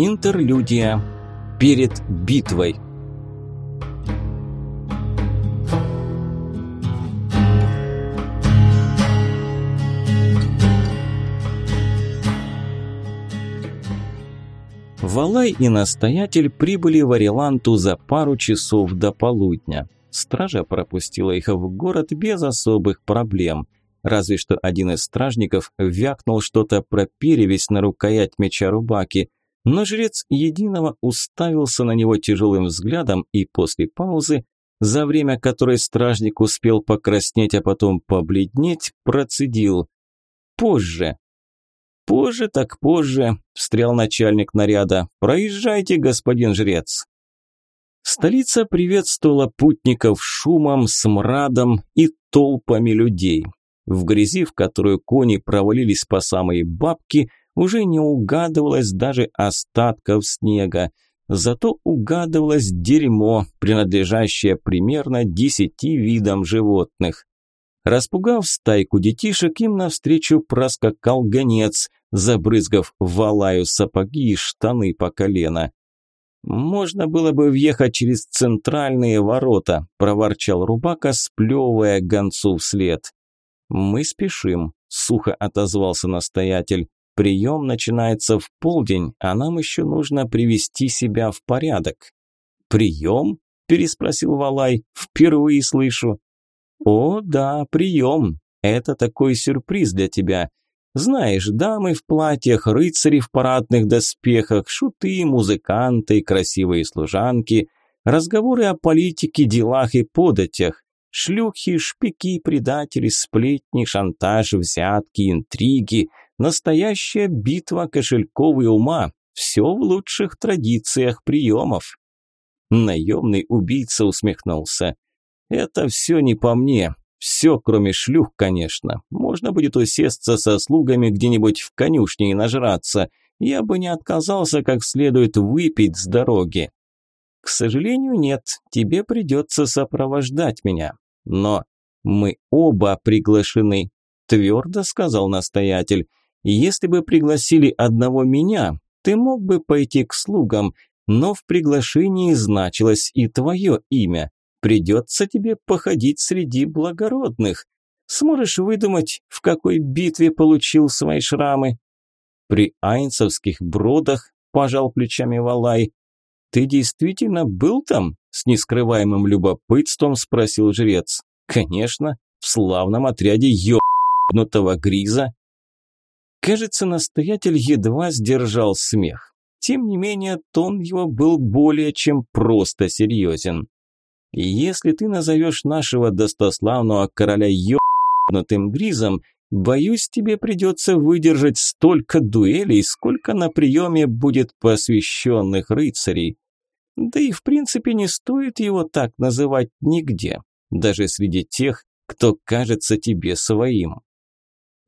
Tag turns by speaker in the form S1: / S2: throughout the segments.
S1: Интерлюдия. Перед битвой. Валай и настоятель прибыли в Ариланту за пару часов до полудня. Стража пропустила их в город без особых проблем. Разве что один из стражников вякнул что-то про перевесь на рукоять меча Рубаки, но жрец Единого уставился на него тяжелым взглядом и после паузы, за время которой стражник успел покраснеть, а потом побледнеть, процедил «Позже». «Позже так позже», – встрял начальник наряда. «Проезжайте, господин жрец». Столица приветствовала путников шумом, смрадом и толпами людей. В грязи, в которую кони провалились по самой бабке, уже не угадывалось даже остатков снега. Зато угадывалось дерьмо, принадлежащее примерно десяти видам животных. Распугав стайку детишек, им навстречу проскакал гонец, забрызгав валаю сапоги и штаны по колено. «Можно было бы въехать через центральные ворота», – проворчал Рубака, сплевывая гонцу вслед. «Мы спешим», – сухо отозвался настоятель. «Прием начинается в полдень, а нам еще нужно привести себя в порядок». «Прием?» – переспросил Валай. «Впервые слышу». «О, да, прием. Это такой сюрприз для тебя. Знаешь, дамы в платьях, рыцари в парадных доспехах, шуты, музыканты, красивые служанки, разговоры о политике, делах и податях, шлюхи, шпики, предатели, сплетни, шантаж, взятки, интриги, настоящая битва кошельков и ума, все в лучших традициях приемов. Наемный убийца усмехнулся. «Это все не по мне. Все, кроме шлюх, конечно. Можно будет усесться со слугами где-нибудь в конюшне и нажраться. Я бы не отказался как следует выпить с дороги. К сожалению, нет, тебе придется сопровождать меня. Но мы оба приглашены, твердо сказал настоятель. Если бы пригласили одного меня, ты мог бы пойти к слугам, но в приглашении значилось и твое имя. Придется тебе походить среди благородных. Сможешь выдумать, в какой битве получил свои шрамы? При айнцевских бродах, пожал плечами Валай. Ты действительно был там? С нескрываемым любопытством спросил жрец. Конечно, в славном отряде ёбнутого гриза. Кажется, настоятель едва сдержал смех. Тем не менее, тон его был более чем просто серьезен. Если ты назовешь нашего достославного короля ёбнутым гризом, боюсь, тебе придется выдержать столько дуэлей, сколько на приеме будет посвященных рыцарей. Да и в принципе не стоит его так называть нигде, даже среди тех, кто кажется тебе своим.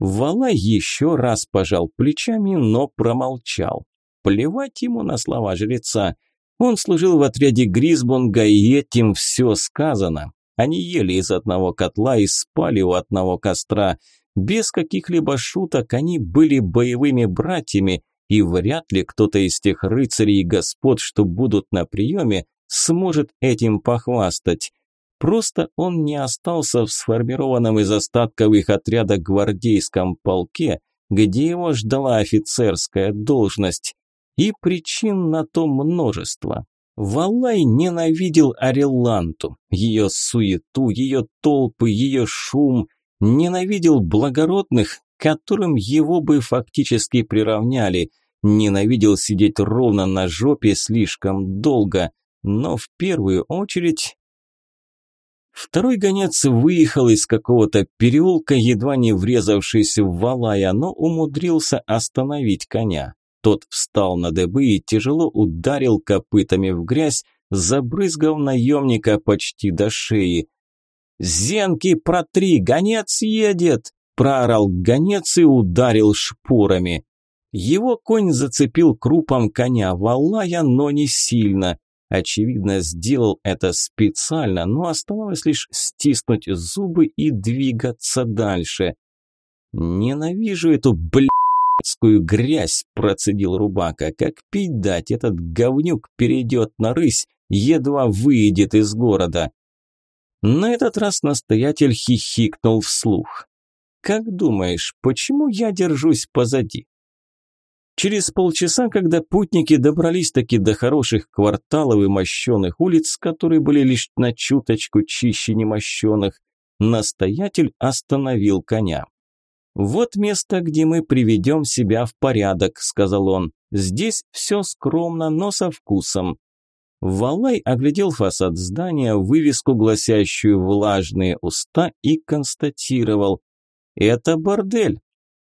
S1: Вала еще раз пожал плечами, но промолчал. Плевать ему на слова жреца – он служил в отряде Гризбунга, и этим все сказано. Они ели из одного котла и спали у одного костра. Без каких-либо шуток они были боевыми братьями, и вряд ли кто-то из тех рыцарей и господ, что будут на приеме, сможет этим похвастать. Просто он не остался в сформированном из остатков их отряда гвардейском полке, где его ждала офицерская должность. И причин на то множество. Валай ненавидел Ареланту, ее суету, ее толпы, ее шум, ненавидел благородных, которым его бы фактически приравняли, ненавидел сидеть ровно на жопе слишком долго, но в первую очередь... Второй гонец выехал из какого-то переулка, едва не врезавшись в Валая, но умудрился остановить коня. Тот встал на дыбы и тяжело ударил копытами в грязь, забрызгав наемника почти до шеи. «Зенки, протри, гонец едет!» – проорал гонец и ударил шпорами. Его конь зацепил крупом коня Валая, но не сильно. Очевидно, сделал это специально, но оставалось лишь стиснуть зубы и двигаться дальше. «Ненавижу эту, блядь!» адскую грязь!» – процедил Рубака. «Как пить дать, этот говнюк перейдет на рысь, едва выйдет из города!» На этот раз настоятель хихикнул вслух. «Как думаешь, почему я держусь позади?» Через полчаса, когда путники добрались таки до хороших кварталов и мощеных улиц, которые были лишь на чуточку чище немощенных, настоятель остановил коня. «Вот место, где мы приведем себя в порядок», – сказал он. «Здесь все скромно, но со вкусом». Валай оглядел фасад здания, вывеску, гласящую «влажные уста» и констатировал. «Это бордель».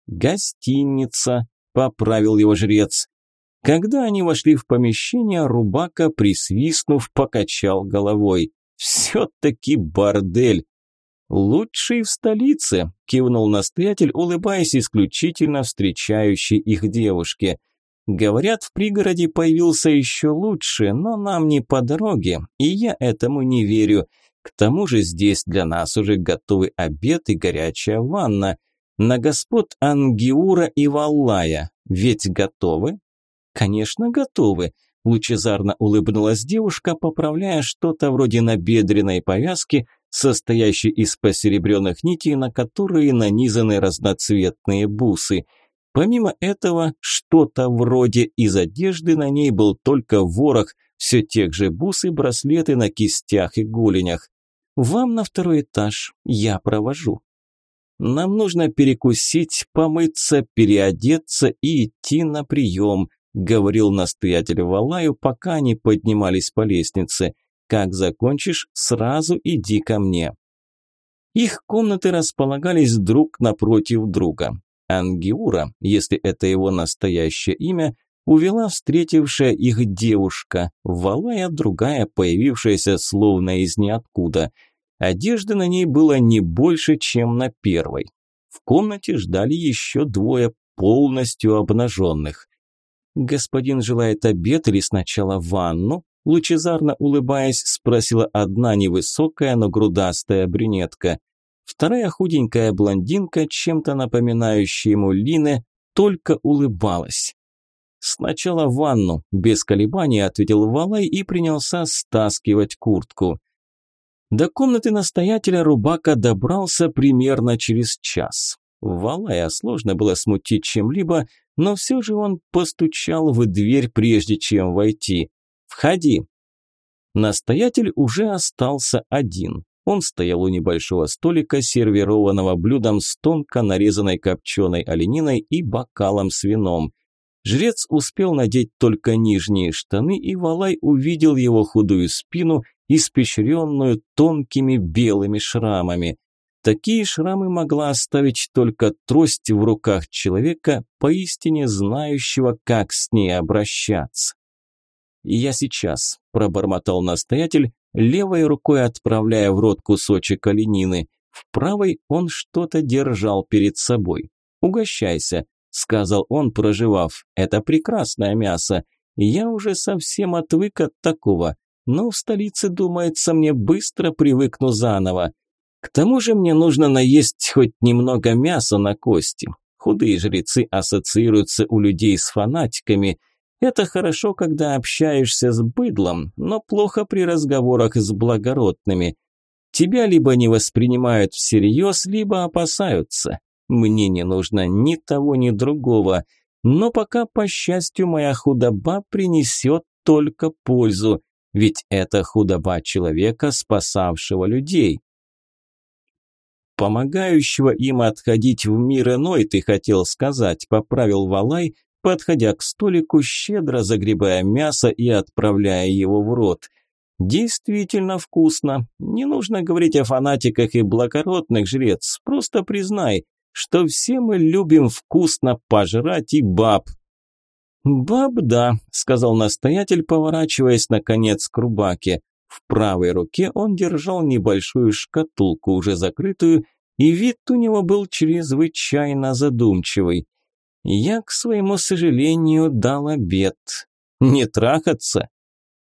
S1: «Гостиница», поправил его жрец. Когда они вошли в помещение, Рубака, присвистнув, покачал головой. «Все-таки бордель!» «Лучший в столице», – кивнул настоятель, улыбаясь исключительно встречающей их девушке. «Говорят, в пригороде появился еще лучше, но нам не по дороге, и я этому не верю. К тому же здесь для нас уже готовы обед и горячая ванна на господ Ангиура и Валлая. Ведь готовы? Конечно, готовы. Лучезарно улыбнулась девушка, поправляя что-то вроде набедренной повязки, состоящей из посеребренных нитей, на которые нанизаны разноцветные бусы. Помимо этого, что-то вроде из одежды на ней был только ворох, все тех же бусы, браслеты на кистях и голенях. «Вам на второй этаж, я провожу». Нам нужно перекусить, помыться, переодеться и идти на прием», говорил настоятель Валаю, пока они поднимались по лестнице. «Как закончишь, сразу иди ко мне». Их комнаты располагались друг напротив друга. Ангиура, если это его настоящее имя, увела встретившая их девушка, Валая другая, появившаяся словно из ниоткуда – Одежды на ней было не больше, чем на первой. В комнате ждали еще двое полностью обнаженных. «Господин желает обед или сначала ванну?» Лучезарно улыбаясь, спросила одна невысокая, но грудастая брюнетка. Вторая худенькая блондинка, чем-то напоминающая ему Лины, только улыбалась. «Сначала ванну», – без колебаний ответил Валай и принялся стаскивать куртку. До комнаты настоятеля Рубака добрался примерно через час. Валая сложно было смутить чем-либо, но все же он постучал в дверь, прежде чем войти. «Входи!» Настоятель уже остался один. Он стоял у небольшого столика, сервированного блюдом с тонко нарезанной копченой олениной и бокалом с вином. Жрец успел надеть только нижние штаны, и Валай увидел его худую спину испещренную тонкими белыми шрамами. Такие шрамы могла оставить только трость в руках человека, поистине знающего, как с ней обращаться. «Я сейчас», – пробормотал настоятель, левой рукой отправляя в рот кусочек оленины. В правой он что-то держал перед собой. «Угощайся», – сказал он, проживав. «Это прекрасное мясо. Я уже совсем отвык от такого но в столице, думается, мне быстро привыкну заново. К тому же мне нужно наесть хоть немного мяса на кости. Худые жрецы ассоциируются у людей с фанатиками. Это хорошо, когда общаешься с быдлом, но плохо при разговорах с благородными. Тебя либо не воспринимают всерьез, либо опасаются. Мне не нужно ни того, ни другого. Но пока, по счастью, моя худоба принесет только пользу ведь это худоба человека, спасавшего людей. Помогающего им отходить в мир иной, ты хотел сказать, поправил Валай, подходя к столику, щедро загребая мясо и отправляя его в рот. Действительно вкусно. Не нужно говорить о фанатиках и благородных, жрец. Просто признай, что все мы любим вкусно пожрать и баб, «Баб, да», – сказал настоятель, поворачиваясь, наконец, к рубаке. В правой руке он держал небольшую шкатулку, уже закрытую, и вид у него был чрезвычайно задумчивый. Я, к своему сожалению, дал обед. Не трахаться,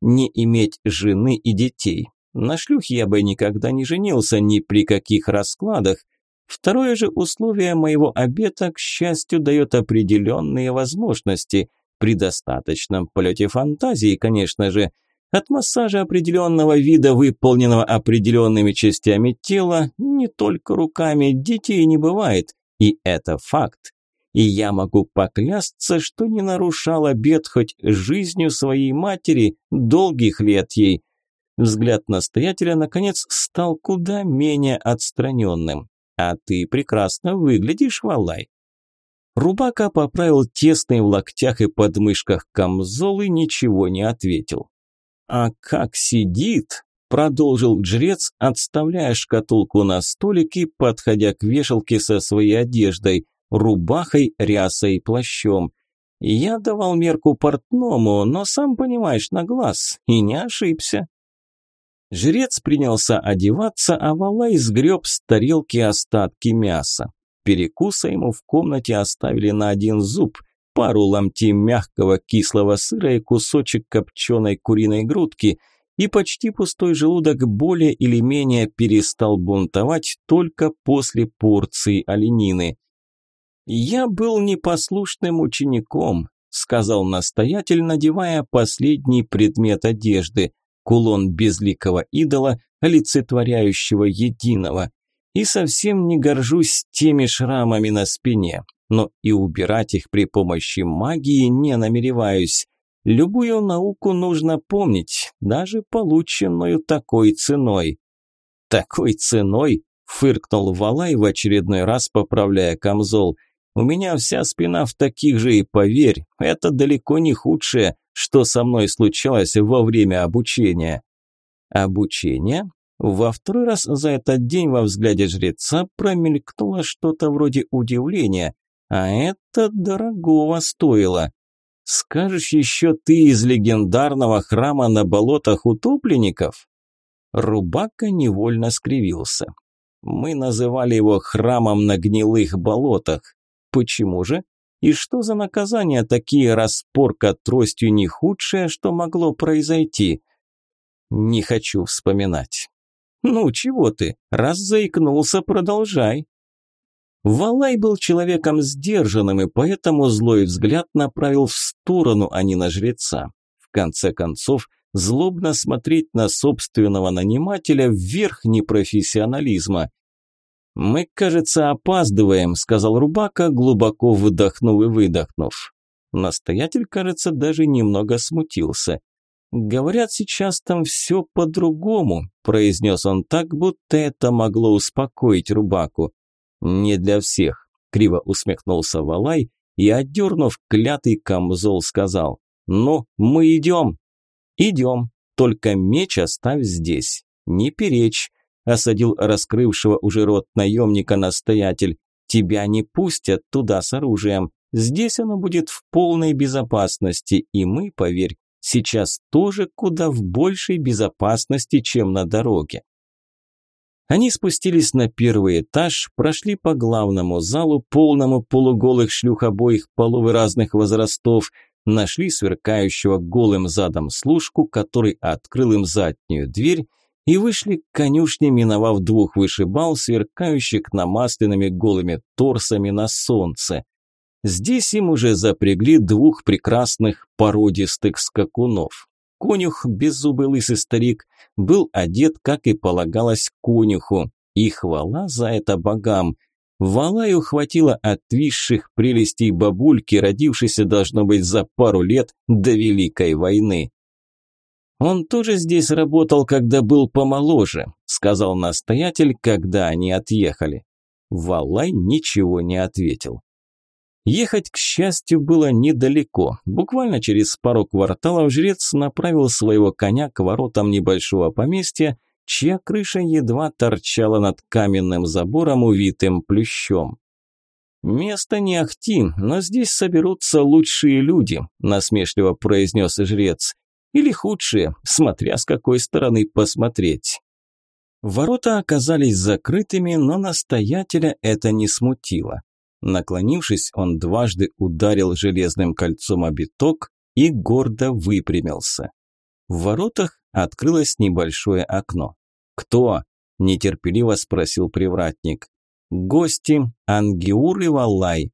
S1: не иметь жены и детей. На шлюх я бы никогда не женился ни при каких раскладах, Второе же условие моего обета, к счастью, дает определенные возможности, при достаточном полете фантазии, конечно же. От массажа определенного вида, выполненного определенными частями тела, не только руками, детей не бывает, и это факт. И я могу поклясться, что не нарушал обет хоть жизнью своей матери, долгих лет ей. Взгляд настоятеля, наконец, стал куда менее отстраненным. А ты прекрасно выглядишь, Валай. Рубака поправил тесные в локтях и подмышках камзол и ничего не ответил. «А как сидит?» – продолжил жрец, отставляя шкатулку на столик и подходя к вешалке со своей одеждой, рубахой, рясой и плащом. Я давал мерку портному, но сам понимаешь, на глаз, и не ошибся. Жрец принялся одеваться, а Валай сгреб с тарелки остатки мяса. Перекуса ему в комнате оставили на один зуб, пару ломтей мягкого кислого сыра и кусочек копченой куриной грудки, и почти пустой желудок более или менее перестал бунтовать только после порции оленины. «Я был непослушным учеником», – сказал настоятель, надевая последний предмет одежды – кулон безликого идола, олицетворяющего единого. И совсем не горжусь теми шрамами на спине, но и убирать их при помощи магии не намереваюсь. Любую науку нужно помнить, даже полученную такой ценой. Такой ценой? Фыркнул Валай в очередной раз, поправляя камзол. У меня вся спина в таких же, и поверь, это далеко не худшее, что со мной случалось во время обучения. Обучение? Во второй раз за этот день во взгляде жреца промелькнуло что-то вроде удивления, а это дорогого стоило. Скажешь еще ты из легендарного храма на болотах утопленников? Рубака невольно скривился. Мы называли его храмом на гнилых болотах. Почему же? И что за наказание такие распорка тростью не худшее, что могло произойти? Не хочу вспоминать. Ну, чего ты? Раз заикнулся, продолжай. Валай был человеком сдержанным, и поэтому злой взгляд направил в сторону, а не на жреца. В конце концов, злобно смотреть на собственного нанимателя вверх непрофессионализма – «Мы, кажется, опаздываем», – сказал Рубака, глубоко выдохнув и выдохнув. Настоятель, кажется, даже немного смутился. «Говорят, сейчас там все по-другому», – произнес он так, будто это могло успокоить Рубаку. «Не для всех», – криво усмехнулся Валай и, отдернув клятый камзол, сказал. «Ну, мы идем». «Идем, только меч оставь здесь. Не перечь, осадил раскрывшего уже рот наемника настоятель. «Тебя не пустят туда с оружием. Здесь оно будет в полной безопасности, и мы, поверь, сейчас тоже куда в большей безопасности, чем на дороге». Они спустились на первый этаж, прошли по главному залу, полному полуголых шлюх обоих полов и разных возрастов, нашли сверкающего голым задом служку, который открыл им заднюю дверь и вышли к конюшне, миновав двух вышибал, сверкающих намасленными голыми торсами на солнце. Здесь им уже запрягли двух прекрасных породистых скакунов. Конюх, беззубый лысый старик, был одет, как и полагалось конюху, и хвала за это богам. Валаю хватило отвисших прелестей бабульки, родившейся, должно быть, за пару лет до Великой войны. «Он тоже здесь работал, когда был помоложе», – сказал настоятель, когда они отъехали. Валай ничего не ответил. Ехать, к счастью, было недалеко. Буквально через пару кварталов жрец направил своего коня к воротам небольшого поместья, чья крыша едва торчала над каменным забором, увитым плющом. «Место не ахти, но здесь соберутся лучшие люди», – насмешливо произнес жрец. Или худшие, смотря с какой стороны посмотреть. Ворота оказались закрытыми, но настоятеля это не смутило. Наклонившись, он дважды ударил железным кольцом обиток и гордо выпрямился. В воротах открылось небольшое окно. «Кто?» – нетерпеливо спросил привратник. Гости Ангиур и Валай.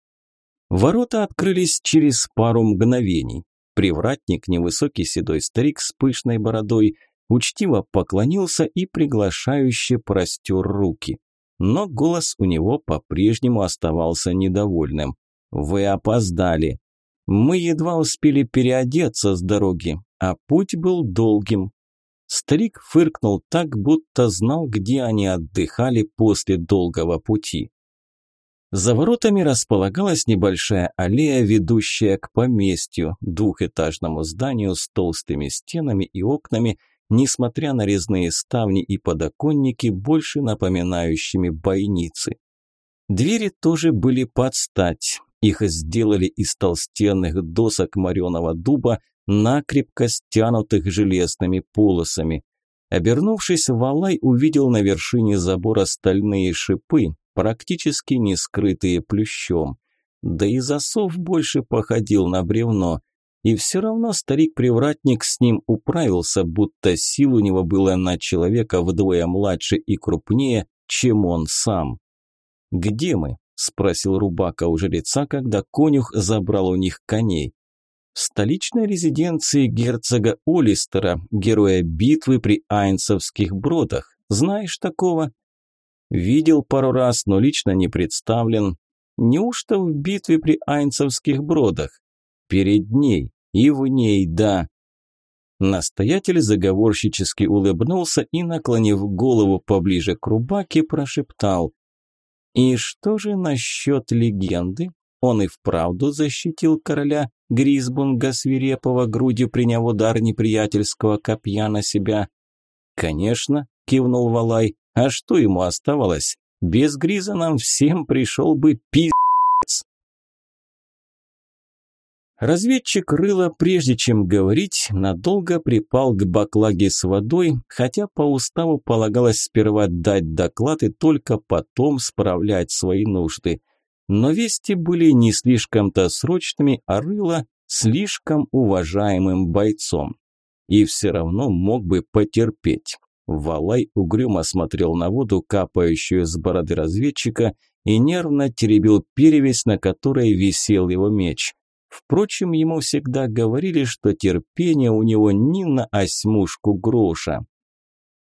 S1: Ворота открылись через пару мгновений. Привратник, невысокий седой старик с пышной бородой, учтиво поклонился и приглашающе простер руки. Но голос у него по-прежнему оставался недовольным. «Вы опоздали. Мы едва успели переодеться с дороги, а путь был долгим. Старик фыркнул так, будто знал, где они отдыхали после долгого пути. За воротами располагалась небольшая аллея, ведущая к поместью, двухэтажному зданию с толстыми стенами и окнами, несмотря на резные ставни и подоконники, больше напоминающими бойницы. Двери тоже были под стать. Их сделали из толстенных досок мореного дуба, накрепко стянутых железными полосами. Обернувшись, Валай увидел на вершине забора стальные шипы, практически не скрытые плющом. Да и засов больше походил на бревно. И все равно старик-привратник с ним управился, будто сил у него было на человека вдвое младше и крупнее, чем он сам. «Где мы?» – спросил Рубака у жреца, когда конюх забрал у них коней в столичной резиденции герцога Олистера, героя битвы при Айнцевских бродах. Знаешь такого? Видел пару раз, но лично не представлен. Неужто в битве при Айнцевских бродах? Перед ней и в ней, да. Настоятель заговорщически улыбнулся и, наклонив голову поближе к рубаке, прошептал. «И что же насчет легенды? Он и вправду защитил короля Гризбунга свирепого грудью приняв удар неприятельского копья на себя. «Конечно», – кивнул Валай, – «а что ему оставалось? Без Гриза нам всем пришел бы пи***ц». Разведчик Рыла, прежде чем говорить, надолго припал к баклаге с водой, хотя по уставу полагалось сперва дать доклад и только потом справлять свои нужды. Но вести были не слишком-то срочными, а Рыла слишком уважаемым бойцом. И все равно мог бы потерпеть. Валай угрюмо смотрел на воду, капающую с бороды разведчика, и нервно теребил перевесь, на которой висел его меч. Впрочем, ему всегда говорили, что терпение у него ни на осьмушку гроша.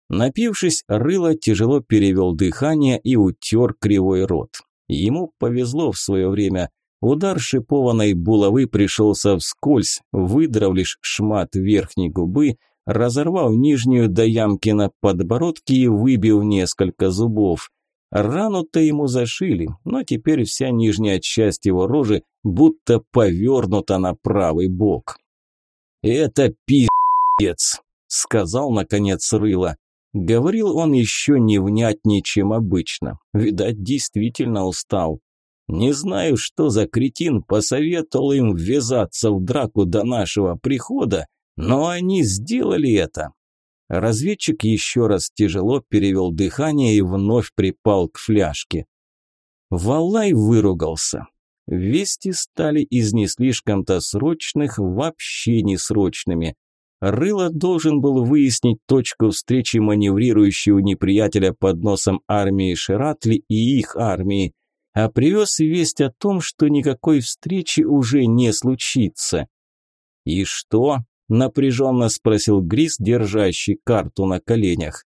S1: Напившись, Рыло тяжело перевел дыхание и утер кривой рот. Ему повезло в свое время. Удар шипованной булавы пришелся вскользь, выдрав лишь шмат верхней губы, разорвав нижнюю до ямки на подбородке и выбив несколько зубов. Рану-то ему зашили, но теперь вся нижняя часть его рожи будто повернута на правый бок. «Это пиздец», – сказал наконец Рыло. Говорил он еще невнятнее, чем обычно. Видать, действительно устал. Не знаю, что за кретин посоветовал им ввязаться в драку до нашего прихода, но они сделали это. Разведчик еще раз тяжело перевел дыхание и вновь припал к фляжке. Валай выругался. Вести стали из не слишком-то срочных вообще не срочными. Рыло должен был выяснить точку встречи маневрирующей у неприятеля под носом армии Шератли и их армии, а привез весть о том, что никакой встречи уже не случится. «И что?» – напряженно спросил Грис, держащий карту на коленях.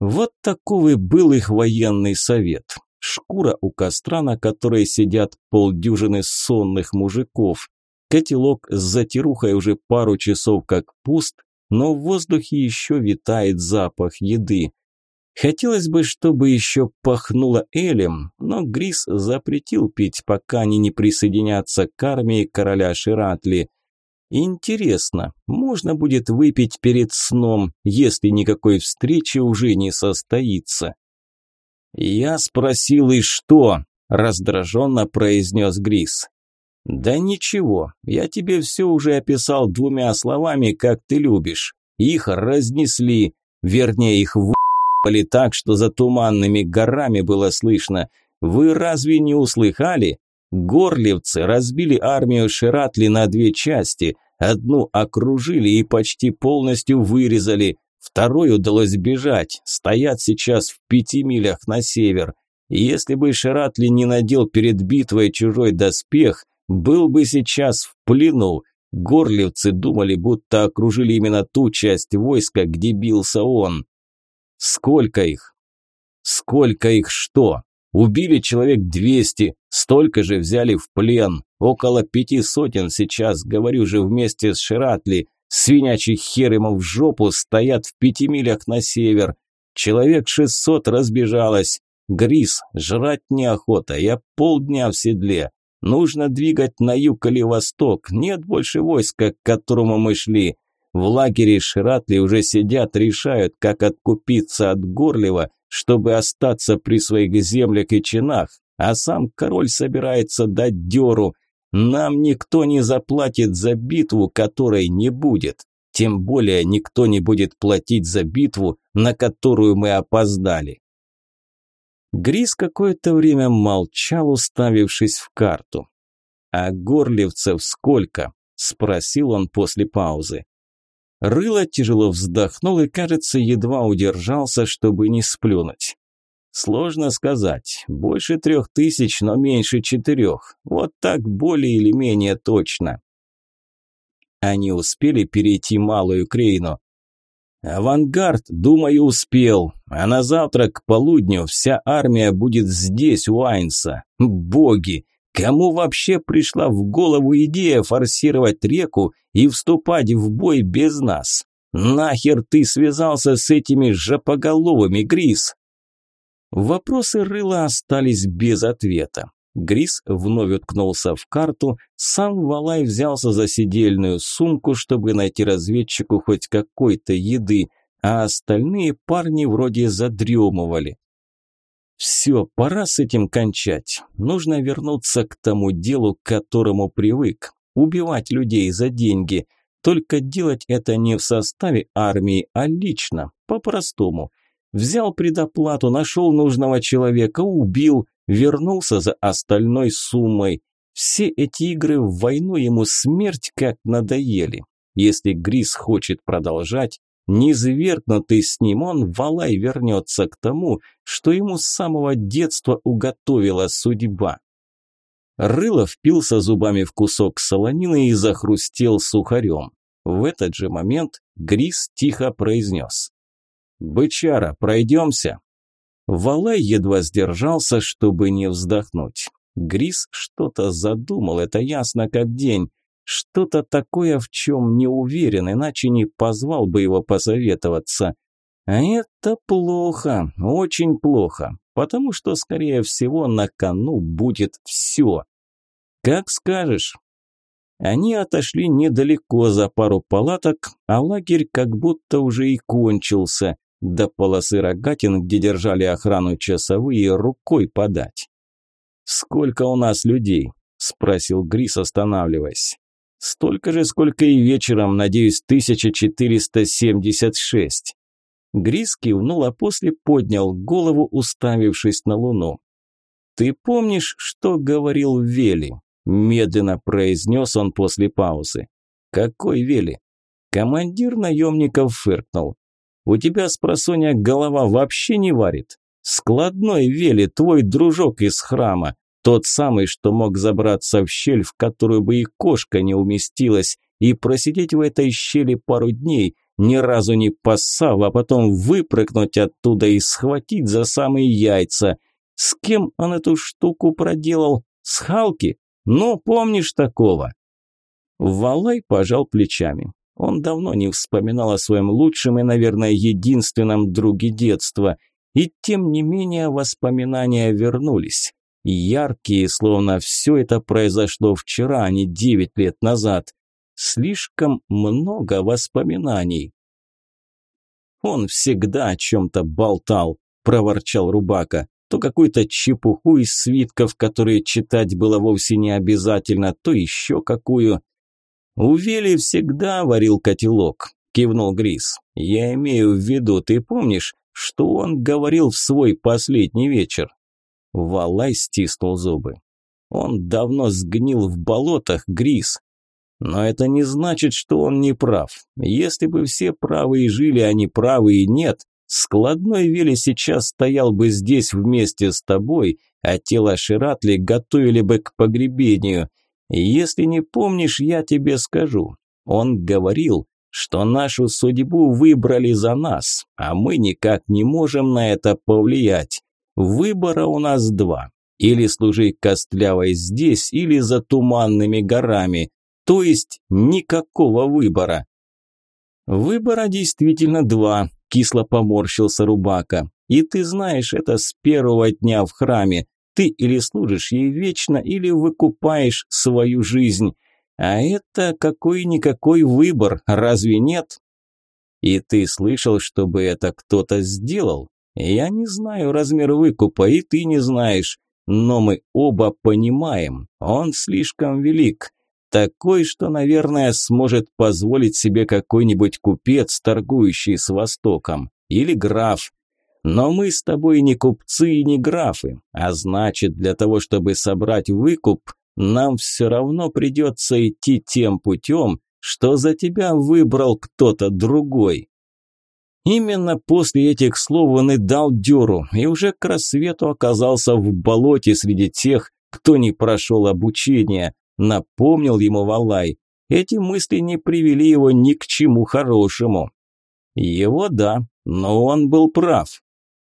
S1: Вот такой был их военный совет. Шкура у костра, на которой сидят полдюжины сонных мужиков. Котелок с затирухой уже пару часов как пуст, но в воздухе еще витает запах еды. Хотелось бы, чтобы еще пахнуло элем, но Грис запретил пить, пока они не присоединятся к армии короля Ширатли. Интересно, можно будет выпить перед сном, если никакой встречи уже не состоится? Я спросил, и что? Раздраженно произнес Грис. «Да ничего, я тебе все уже описал двумя словами, как ты любишь. Их разнесли, вернее, их выпали так, что за туманными горами было слышно. Вы разве не услыхали? Горлевцы разбили армию Ширатли на две части. Одну окружили и почти полностью вырезали. Второй удалось бежать. Стоят сейчас в пяти милях на север. Если бы Шаратли не надел перед битвой чужой доспех, был бы сейчас в плену. Горлевцы думали, будто окружили именно ту часть войска, где бился он. Сколько их? Сколько их что? Убили человек двести, столько же взяли в плен. Около пяти сотен сейчас, говорю же, вместе с Ширатли. Свинячий хер ему в жопу стоят в пяти милях на север. Человек шестьсот разбежалось. Грис, жрать неохота, я полдня в седле. Нужно двигать на юг или восток, нет больше войска, к которому мы шли. В лагере Ширатли уже сидят, решают, как откупиться от Горлева, чтобы остаться при своих землях и чинах, а сам король собирается дать дёру. Нам никто не заплатит за битву, которой не будет. Тем более никто не будет платить за битву, на которую мы опоздали. Грис какое-то время молчал, уставившись в карту. «А горлевцев сколько?» – спросил он после паузы. Рыло тяжело вздохнул и, кажется, едва удержался, чтобы не сплюнуть. Сложно сказать. Больше трех тысяч, но меньше четырех. Вот так более или менее точно. Они успели перейти Малую Крейну. Авангард, думаю, успел. А на завтра к полудню вся армия будет здесь, у Айнса. Боги! Кому вообще пришла в голову идея форсировать реку и вступать в бой без нас? Нахер ты связался с этими жопоголовыми, Грис? Вопросы рыла остались без ответа. Грис вновь уткнулся в карту, сам Валай взялся за сидельную сумку, чтобы найти разведчику хоть какой-то еды, а остальные парни вроде задремывали. Все, пора с этим кончать. Нужно вернуться к тому делу, к которому привык. Убивать людей за деньги. Только делать это не в составе армии, а лично, по-простому. Взял предоплату, нашел нужного человека, убил, вернулся за остальной суммой. Все эти игры в войну ему смерть как надоели. Если Грис хочет продолжать, Низвергнутый с ним он, Валай, вернется к тому, что ему с самого детства уготовила судьба. Рыло впился зубами в кусок солонины и захрустел сухарем. В этот же момент Грис тихо произнес. «Бычара, пройдемся?» Валай едва сдержался, чтобы не вздохнуть. Грис что-то задумал, это ясно как день. Что-то такое, в чем не уверен, иначе не позвал бы его посоветоваться. А это плохо, очень плохо, потому что, скорее всего, на кону будет все. Как скажешь. Они отошли недалеко за пару палаток, а лагерь как будто уже и кончился. До полосы рогатин, где держали охрану часовые, рукой подать. «Сколько у нас людей?» – спросил Грис, останавливаясь. Столько же, сколько и вечером, надеюсь, 1476. Грис кивнул, а после поднял голову, уставившись на луну. «Ты помнишь, что говорил Вели?» – медленно произнес он после паузы. «Какой Вели?» Командир наемников фыркнул. «У тебя, спросонья, голова вообще не варит? Складной Вели, твой дружок из храма. Тот самый, что мог забраться в щель, в которую бы и кошка не уместилась, и просидеть в этой щели пару дней, ни разу не поссав, а потом выпрыгнуть оттуда и схватить за самые яйца. С кем он эту штуку проделал? С Халки? Ну, помнишь такого? Валай пожал плечами. Он давно не вспоминал о своем лучшем и, наверное, единственном друге детства. И тем не менее воспоминания вернулись яркие, словно все это произошло вчера, а не девять лет назад. Слишком много воспоминаний. «Он всегда о чем-то болтал», – проворчал Рубака. «То какую-то чепуху из свитков, которые читать было вовсе не обязательно, то еще какую». «У Вели всегда варил котелок», – кивнул Грис. «Я имею в виду, ты помнишь, что он говорил в свой последний вечер?» Валай стиснул зубы. Он давно сгнил в болотах, Грис. Но это не значит, что он не прав. Если бы все правые жили, а не правые нет, Складной Вели сейчас стоял бы здесь вместе с тобой, а тело Ширатли готовили бы к погребению. Если не помнишь, я тебе скажу. Он говорил, что нашу судьбу выбрали за нас, а мы никак не можем на это повлиять. Выбора у нас два. Или служи костлявой здесь, или за туманными горами. То есть никакого выбора. Выбора действительно два, кисло поморщился Рубака. И ты знаешь это с первого дня в храме. Ты или служишь ей вечно, или выкупаешь свою жизнь. А это какой-никакой выбор, разве нет? И ты слышал, чтобы это кто-то сделал? Я не знаю размер выкупа, и ты не знаешь. Но мы оба понимаем, он слишком велик. Такой, что, наверное, сможет позволить себе какой-нибудь купец, торгующий с Востоком. Или граф. Но мы с тобой не купцы и не графы. А значит, для того, чтобы собрать выкуп, нам все равно придется идти тем путем, что за тебя выбрал кто-то другой. Именно после этих слов он и дал дёру, и уже к рассвету оказался в болоте среди тех, кто не прошел обучение, напомнил ему Валай. Эти мысли не привели его ни к чему хорошему. Его да, но он был прав.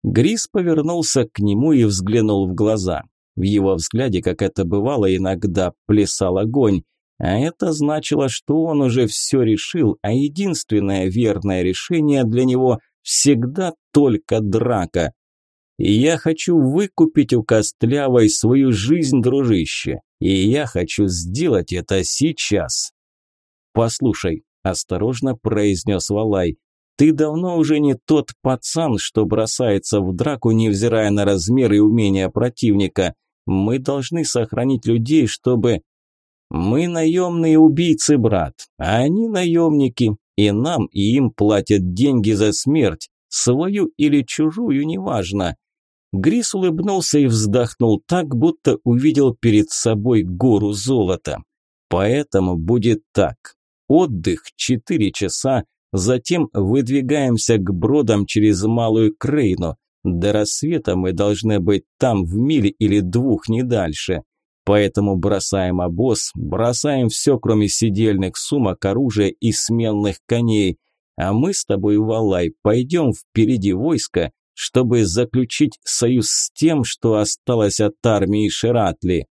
S1: Грис повернулся к нему и взглянул в глаза. В его взгляде, как это бывало иногда, плясал огонь. А это значило, что он уже все решил, а единственное верное решение для него всегда только драка. И я хочу выкупить у Костлявой свою жизнь, дружище. И я хочу сделать это сейчас. Послушай, осторожно произнес Валай. Ты давно уже не тот пацан, что бросается в драку, невзирая на размер и умения противника. Мы должны сохранить людей, чтобы... Мы наемные убийцы, брат, а они наемники, и нам и им платят деньги за смерть, свою или чужую, неважно. Грис улыбнулся и вздохнул так, будто увидел перед собой гору золота. Поэтому будет так. Отдых четыре часа, затем выдвигаемся к бродам через Малую Крейну. До рассвета мы должны быть там в миле или двух, не дальше. Поэтому бросаем обоз, бросаем все, кроме сидельных сумок, оружия и сменных коней. А мы с тобой, Валай, пойдем впереди войска, чтобы заключить союз с тем, что осталось от армии Шератли.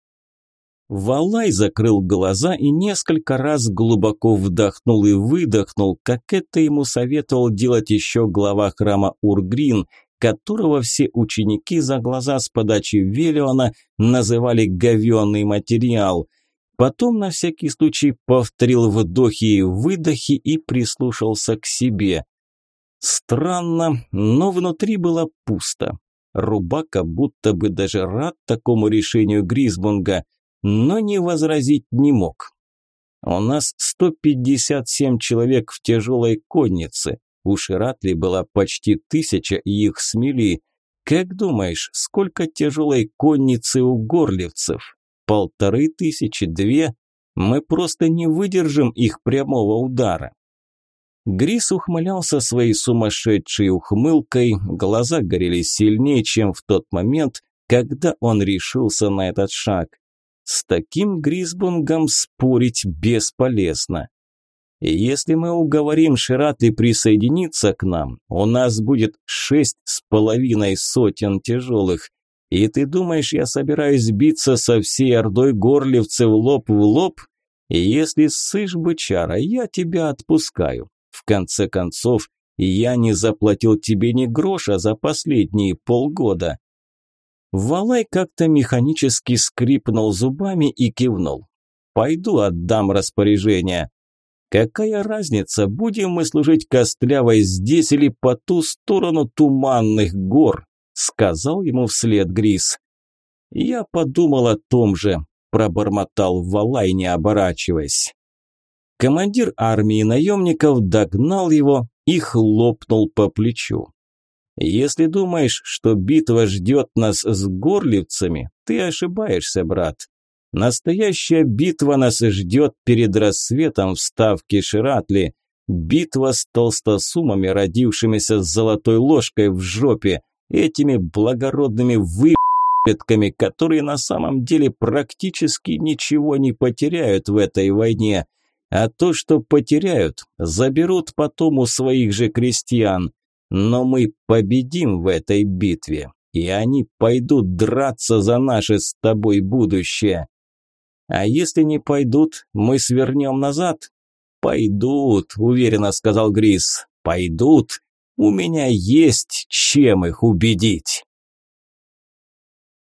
S1: Валай закрыл глаза и несколько раз глубоко вдохнул и выдохнул, как это ему советовал делать еще глава храма Ургрин, которого все ученики за глаза с подачи Велиона называли говёный материал. Потом на всякий случай повторил вдохи и выдохи и прислушался к себе. Странно, но внутри было пусто. Рубака будто бы даже рад такому решению Гризбунга, но не возразить не мог. У нас 157 человек в тяжелой коннице. У Ширатли была почти тысяча, и их смели. Как думаешь, сколько тяжелой конницы у горлевцев? Полторы тысячи, две? Мы просто не выдержим их прямого удара. Грис ухмылялся своей сумасшедшей ухмылкой, глаза горели сильнее, чем в тот момент, когда он решился на этот шаг. С таким Грисбунгом спорить бесполезно. Если мы уговорим Ширатли присоединиться к нам, у нас будет шесть с половиной сотен тяжелых. И ты думаешь, я собираюсь биться со всей ордой горлевцев лоб в лоб? Если ссышь бычара, я тебя отпускаю. В конце концов, я не заплатил тебе ни гроша за последние полгода. Валай как-то механически скрипнул зубами и кивнул. «Пойду отдам распоряжение. Какая разница, будем мы служить Костлявой здесь или по ту сторону туманных гор?» Сказал ему вслед Грис. «Я подумал о том же», – пробормотал Валай, не оборачиваясь. Командир армии наемников догнал его и хлопнул по плечу. «Если думаешь, что битва ждет нас с горлевцами, ты ошибаешься, брат. Настоящая битва нас ждет перед рассветом в ставке Ширатли. Битва с толстосумами, родившимися с золотой ложкой в жопе, этими благородными выпетками, которые на самом деле практически ничего не потеряют в этой войне. А то, что потеряют, заберут потом у своих же крестьян. Но мы победим в этой битве, и они пойдут драться за наше с тобой будущее. А если не пойдут, мы свернем назад? Пойдут, уверенно сказал Грис. Пойдут. У меня есть чем их убедить.